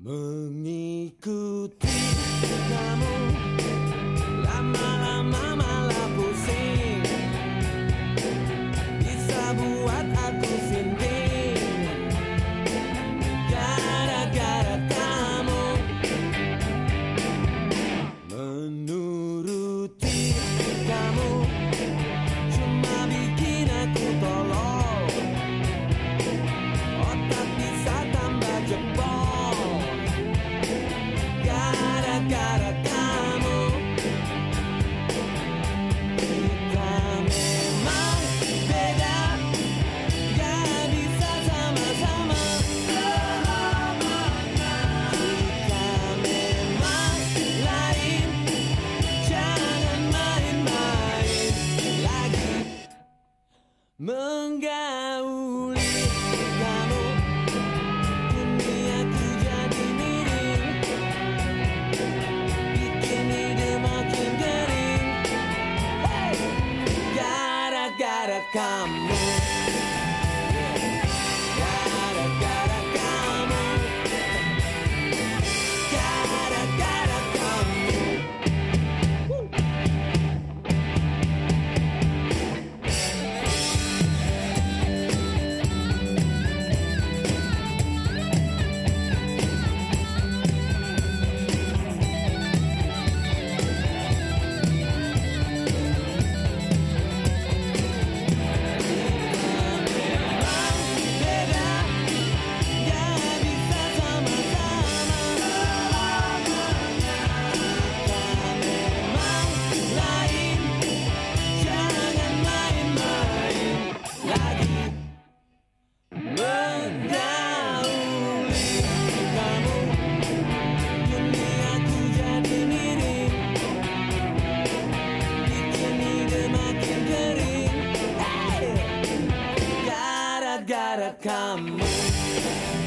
ikuti kamu Lama-lama malah pusing. Bisa buat aku sinting. Gara-gara kamu Menggauli kamu. Duniaku jadi miring. Bikin ide makin kering Hey! Gara-gara kamu kering Hey! Gara-gara kamu